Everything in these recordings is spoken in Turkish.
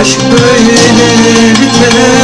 Aşk böyle biter.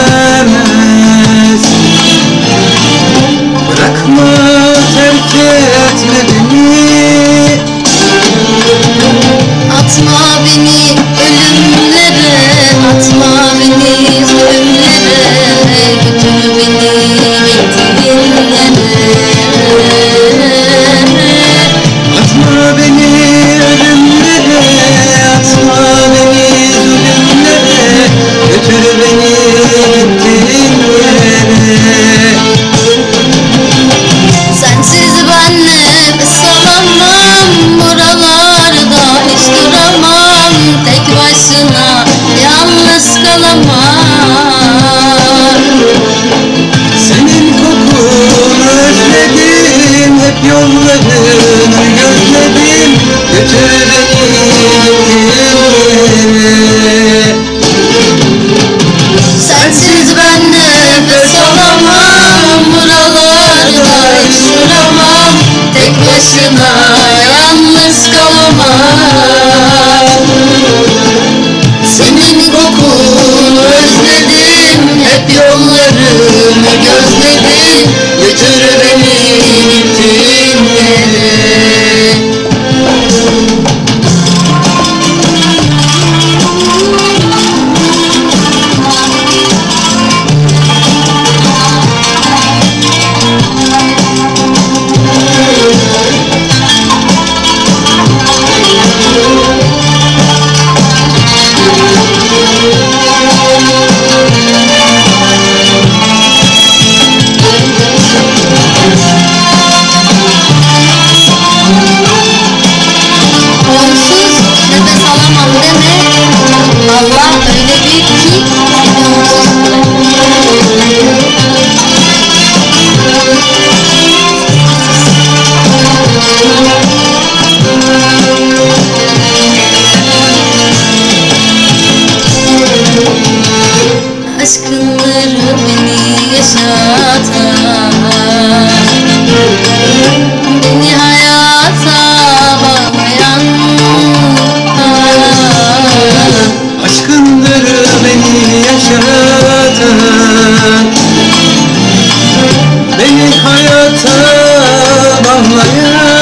Mama. الله بنبيتي aşkınlarım beni yaşatan tamamlayın.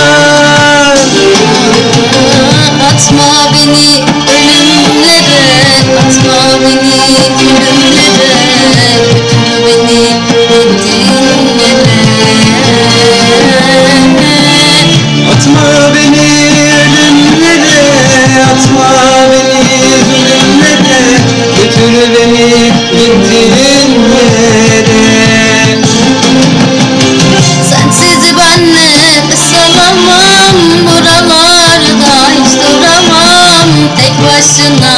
başına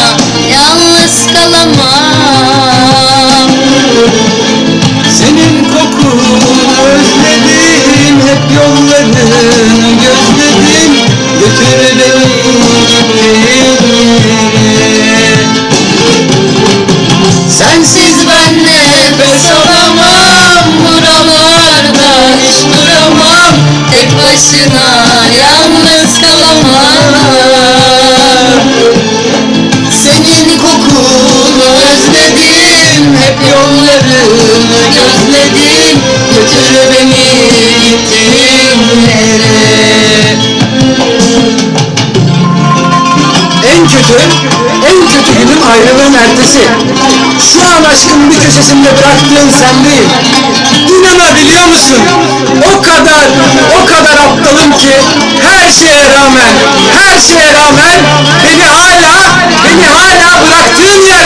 yalnız kalamam. Senin kokunu özledim hep yollarını gözledim. Götür beni gittiğine Sensiz ben nefes alamam buralarda hiç duramam. Tek başına En kötü, en kötü günüm ayrılığın ertesi. Şu an aşkın bir köşesinde bıraktığın sen değil. İnanabiliyor musun? O kadar, o kadar aptalım ki her şeye rağmen, her şeye rağmen beni hala, beni hala bıraktığın yer.